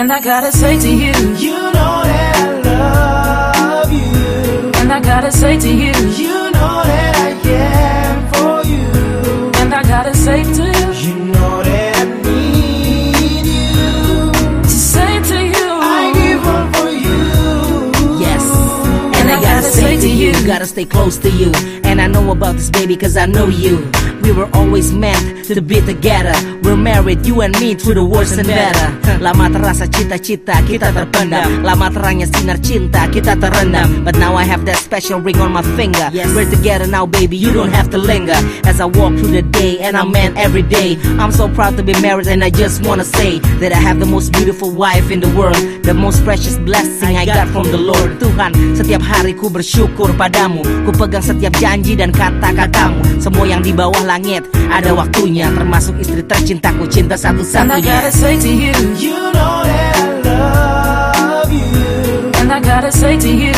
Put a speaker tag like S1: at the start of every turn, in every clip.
S1: And I gotta say to you,
S2: You know that I love you.
S1: and I gotta say to you,
S2: You know that I care for you.
S1: and I gotta say to you,
S2: You know that I need you.
S1: to say to you,
S2: I give up for you.
S3: Yes. And I gotta say to you, gotta stay close to you. And I know about this baby cause I know you. We were always meant to be together. We're married, you and me, through the worst and better. Lama terasa cita-cita, kita terpendam. Lama terangnya sinar cinta, kita terendam. But now I have that special ring on my finger. We're together now, baby, you don't have to linger. As I walk through the day, and I'm man every day. I'm so proud to be married, and I just wanna say that I have the most beautiful wife in the world. The most precious blessing I got from the Lord. Tuhan, setiap hari ku bersyukur padamu. Ku pegang setiap janji dan kata-katamu. Semua yang di bawah langit. Ada waktunya, termasuk istri tercintaku, cinta satu-satunya.
S1: and I gotta say to you,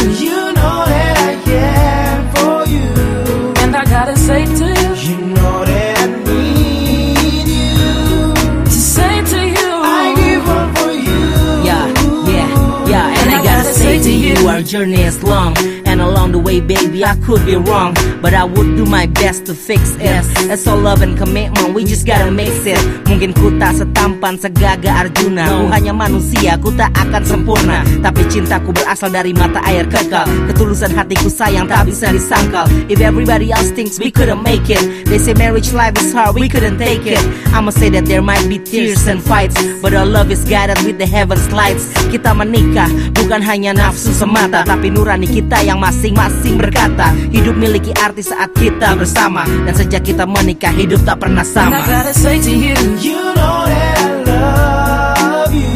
S3: our journey is long. And along the way, baby, I could be wrong. But I would do my best to fix it. It's all love and commitment, we just gotta mix it. Mungkin ku tak setampan segaga Arjuna. Ku hanya manusia, ku tak akan sempurna. Tapi cintaku berasal dari mata air kekal. Ketulusan hatiku sayang tak bisa disangkal. If everybody else thinks we couldn't make it, they say marriage life is hard, we couldn't take it. I'ma say that there might be tears and fights, but our love is guided with the heavens lights. Kita menikah bukan hanya nafsu semata, tapi nurani kita yang masing-masing berkata, hidup miliki arti saat kita bersama. Dan sejak kita menikah hidup tak pernah
S1: and I
S3: sama.
S1: gotta say to you,
S2: You know that I love you.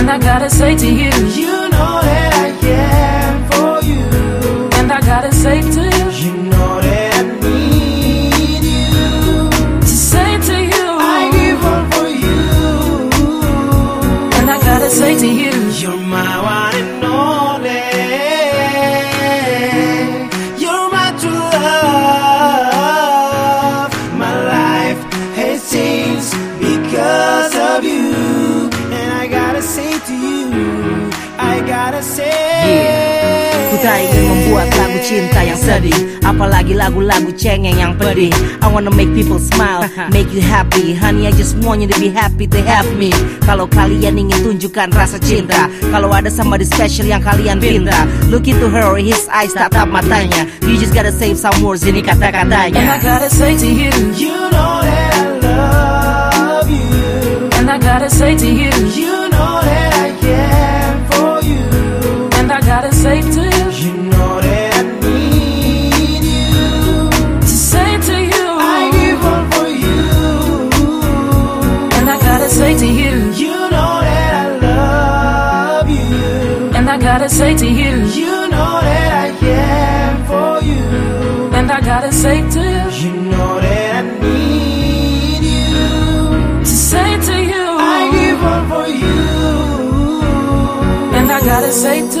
S1: and I gotta say to you,
S2: You know that I care for you.
S1: and I gotta say to you,
S3: Ku tak ingin membuat lagu cinta yang sedih. Apalagi lagu-lagu cengeng yang pedih. I wanna make people smile, make you happy. Honey I just want you to be happy to have me. Kalau kalian ingin tunjukkan rasa cinta Kalau ada somebody special yang kalian pinta. Look into her, his eyes tatap matanya. You just gotta save some words ini
S1: and I
S3: kata-katanya
S1: gotta say to you,
S2: You know that I love you.
S1: and I gotta say to You I gotta say to you,
S2: You know that I care for you.
S1: and I gotta say to you,
S2: You know that I need you.
S1: to say to you,
S2: I give up for you.
S1: and I gotta say to